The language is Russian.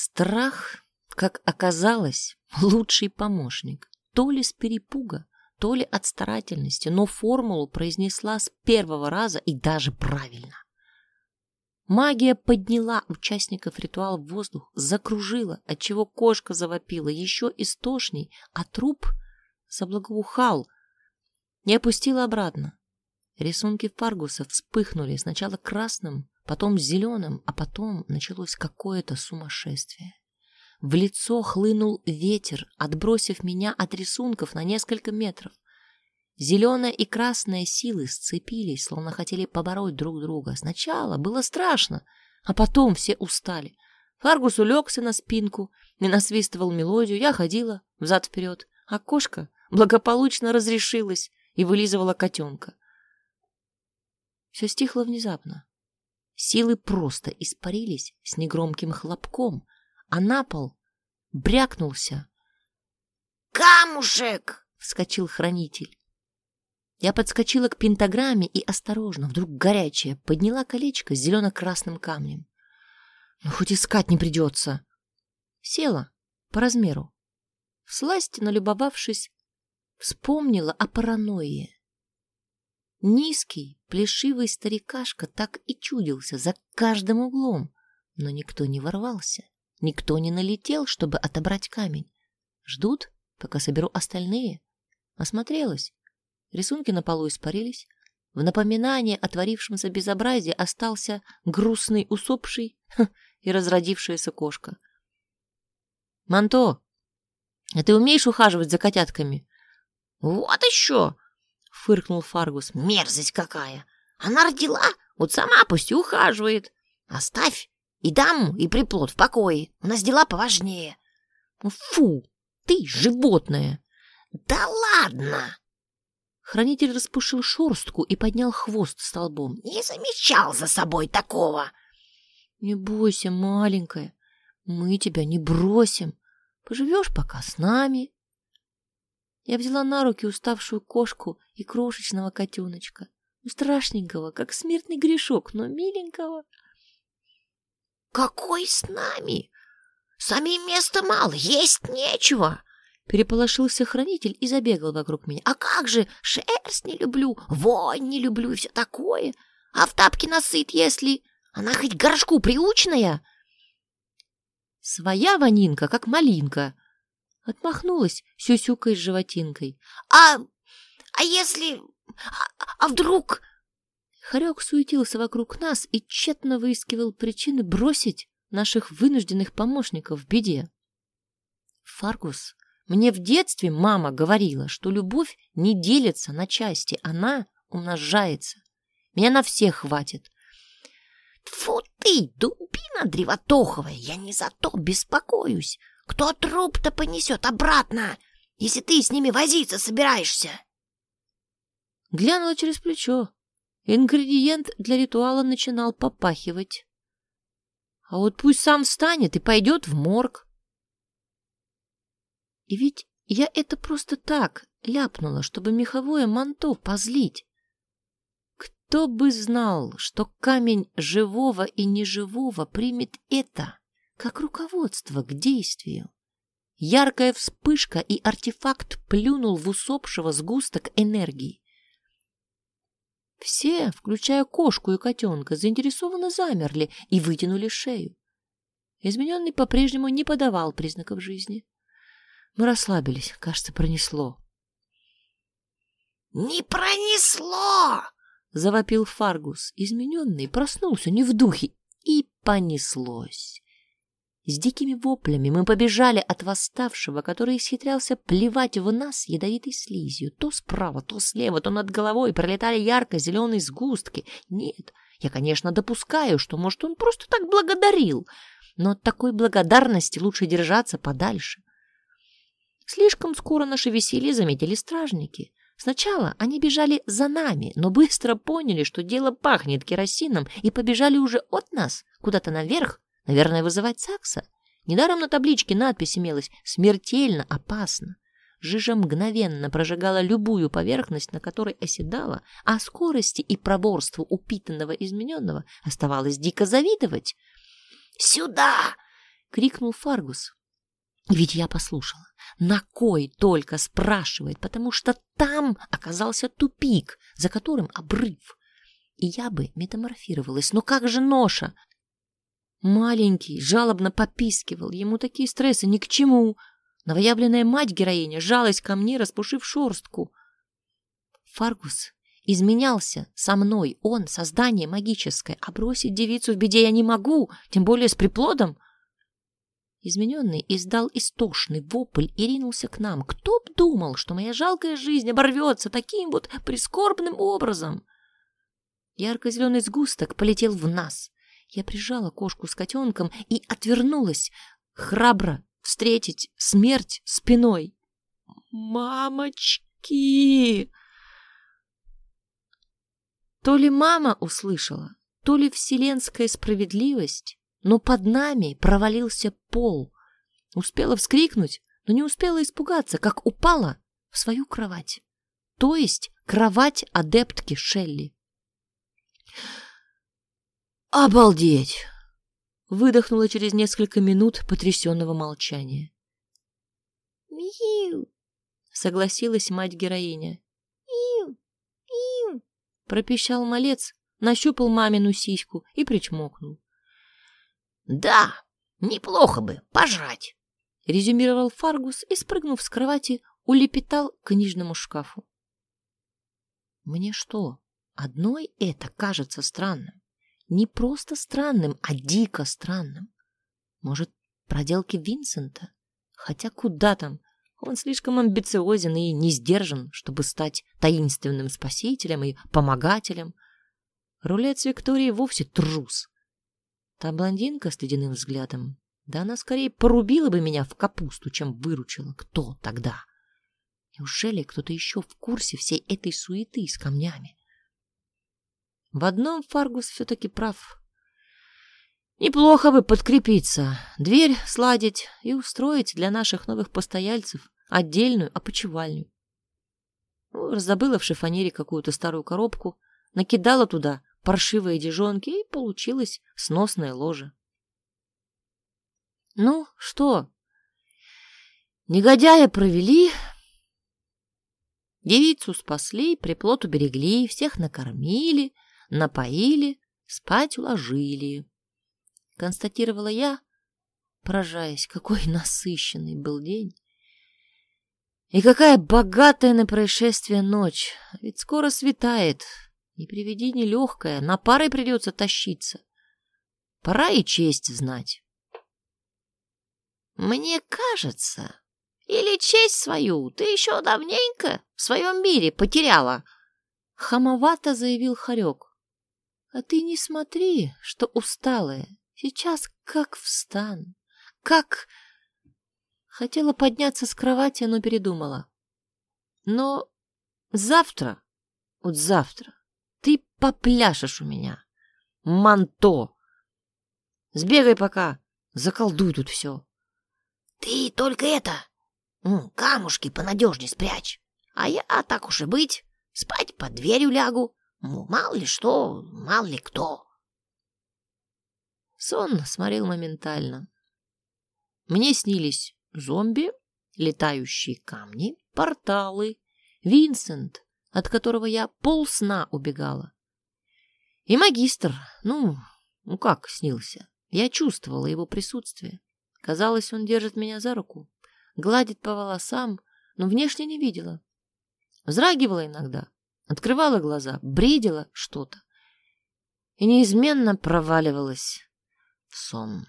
Страх, как оказалось, лучший помощник. То ли с перепуга, то ли от старательности, но формулу произнесла с первого раза и даже правильно. Магия подняла участников ритуала в воздух, закружила, отчего кошка завопила еще истошней, а труп заблагоухал и опустила обратно. Рисунки Фаргуса вспыхнули сначала красным, потом зеленым, а потом началось какое-то сумасшествие. В лицо хлынул ветер, отбросив меня от рисунков на несколько метров. Зеленая и красная силы сцепились, словно хотели побороть друг друга. Сначала было страшно, а потом все устали. Фаргус улегся на спинку и насвистывал мелодию. Я ходила взад-вперед, а кошка благополучно разрешилась и вылизывала котенка. Все стихло внезапно. Силы просто испарились с негромким хлопком, а на пол брякнулся. «Камушек!» — вскочил хранитель. Я подскочила к пентаграмме и осторожно, вдруг горячая, подняла колечко с зелено-красным камнем. Ну, хоть искать не придется. Села по размеру. Всласть, налюбовавшись, вспомнила о паранойе. Низкий, плешивый старикашка так и чудился за каждым углом, но никто не ворвался, никто не налетел, чтобы отобрать камень. Ждут, пока соберу остальные. Осмотрелась. Рисунки на полу испарились. В напоминание о творившемся безобразии остался грустный усопший и разродившаяся кошка. «Манто, а ты умеешь ухаживать за котятками?» «Вот еще!» — фыркнул Фаргус. «Мерзость какая! Она родила, вот сама пусть и ухаживает. Оставь и даму, и приплод в покое. У нас дела поважнее». «Фу! Ты животное!» «Да ладно!» Хранитель распушил шорстку и поднял хвост столбом. «Не замечал за собой такого!» «Не бойся, маленькая, мы тебя не бросим. Поживешь пока с нами». Я взяла на руки уставшую кошку и крошечного котеночка. Страшненького, как смертный грешок, но миленького. «Какой с нами? Сами места мало, есть нечего!» Переполошился хранитель и забегал вокруг меня. «А как же, шерсть не люблю, вонь не люблю и все такое. А в тапке насыт, если она хоть горшку приучная?» «Своя вонинка, как малинка!» Отмахнулась сюсюкой с животинкой. «А... а если... а, а вдруг...» Хорек суетился вокруг нас и тщетно выискивал причины бросить наших вынужденных помощников в беде. Фаргус мне в детстве мама говорила, что любовь не делится на части, она умножается. Меня на всех хватит. Тьфу ты, дубина древотоховая, я не за то беспокоюсь. Кто труп-то понесет обратно, если ты с ними возиться собираешься? Глянула через плечо. Ингредиент для ритуала начинал попахивать. А вот пусть сам встанет и пойдет в морг. И ведь я это просто так ляпнула, чтобы меховое манто позлить. Кто бы знал, что камень живого и неживого примет это как руководство к действию. Яркая вспышка, и артефакт плюнул в усопшего сгусток энергии. Все, включая кошку и котенка, заинтересованно замерли и вытянули шею. Измененный по-прежнему не подавал признаков жизни. Мы расслабились, кажется, пронесло. «Не пронесло!» — завопил Фаргус. Измененный проснулся не в духе, и понеслось. С дикими воплями мы побежали от восставшего, который исхитрялся плевать в нас ядовитой слизью. То справа, то слева, то над головой пролетали ярко-зеленые сгустки. Нет, я, конечно, допускаю, что, может, он просто так благодарил, но от такой благодарности лучше держаться подальше. Слишком скоро наше веселье заметили стражники. Сначала они бежали за нами, но быстро поняли, что дело пахнет керосином, и побежали уже от нас, куда-то наверх, наверное, вызывать Сакса. Недаром на табличке надпись имелась «Смертельно опасно». Жижа мгновенно прожигала любую поверхность, на которой оседала, а скорости и проборству упитанного измененного оставалось дико завидовать. «Сюда! — крикнул Фаргус. Ведь я послушала. На кой только спрашивает, потому что там оказался тупик, за которым обрыв. И я бы метаморфировалась. Но как же ноша? Маленький жалобно попискивал. Ему такие стрессы ни к чему. Новоявленная мать-героиня жалась ко мне, распушив шорстку. Фаргус изменялся со мной. Он — создание магическое. А бросить девицу в беде я не могу, тем более с приплодом. Измененный издал истошный вопль и ринулся к нам. Кто б думал, что моя жалкая жизнь оборвется таким вот прискорбным образом? Ярко-зеленый сгусток полетел в нас. Я прижала кошку с котенком и отвернулась, храбро встретить смерть спиной. «Мамочки!» То ли мама услышала, то ли вселенская справедливость, но под нами провалился пол. Успела вскрикнуть, но не успела испугаться, как упала в свою кровать. То есть кровать адептки Шелли. «Обалдеть!» — выдохнула через несколько минут потрясенного молчания. «Миу!» — согласилась мать-героиня. «Миу! Миу!» — пропищал малец, нащупал мамину сиську и причмокнул. «Да, неплохо бы пожрать!» — резюмировал Фаргус и, спрыгнув с кровати, улепетал к книжному шкафу. «Мне что, одной это кажется странным?» Не просто странным, а дико странным. Может, проделки Винсента? Хотя куда там? Он слишком амбициозен и не сдержан, чтобы стать таинственным спасителем и помогателем. Рулет с Викторией вовсе трус. Та блондинка с ледяным взглядом, да она скорее порубила бы меня в капусту, чем выручила. Кто тогда? Неужели кто-то еще в курсе всей этой суеты с камнями? В одном Фаргус все-таки прав. Неплохо бы подкрепиться, дверь сладить и устроить для наших новых постояльцев отдельную опочивальню. Ну, раздобыла в шифонере какую-то старую коробку, накидала туда паршивые дежонки, и получилось сносное ложе. Ну, что? Негодяя провели, девицу спасли, приплод уберегли, всех накормили — напоили, спать уложили. Констатировала я, поражаясь, какой насыщенный был день. И какая богатая на происшествие ночь. Ведь скоро светает. И привидение легкое, на пары придется тащиться. Пора и честь знать. Мне кажется, или честь свою ты еще давненько в своем мире потеряла, — хамовато заявил Харек. А ты не смотри, что усталая. Сейчас как встан, как... Хотела подняться с кровати, но передумала. Но завтра, вот завтра, ты попляшешь у меня. Манто! Сбегай пока, заколдуй тут все. Ты только это, камушки понадежнее спрячь. А я, так уж и быть, спать под дверью лягу. Мало ли что, мало ли кто. Сон сморил моментально. Мне снились зомби, летающие камни, порталы, Винсент, от которого я полсна убегала. И магистр, ну, ну как снился. Я чувствовала его присутствие. Казалось, он держит меня за руку, гладит по волосам, но внешне не видела. Вздрагивала иногда, открывала глаза, бредила что-то и неизменно проваливалась в сон.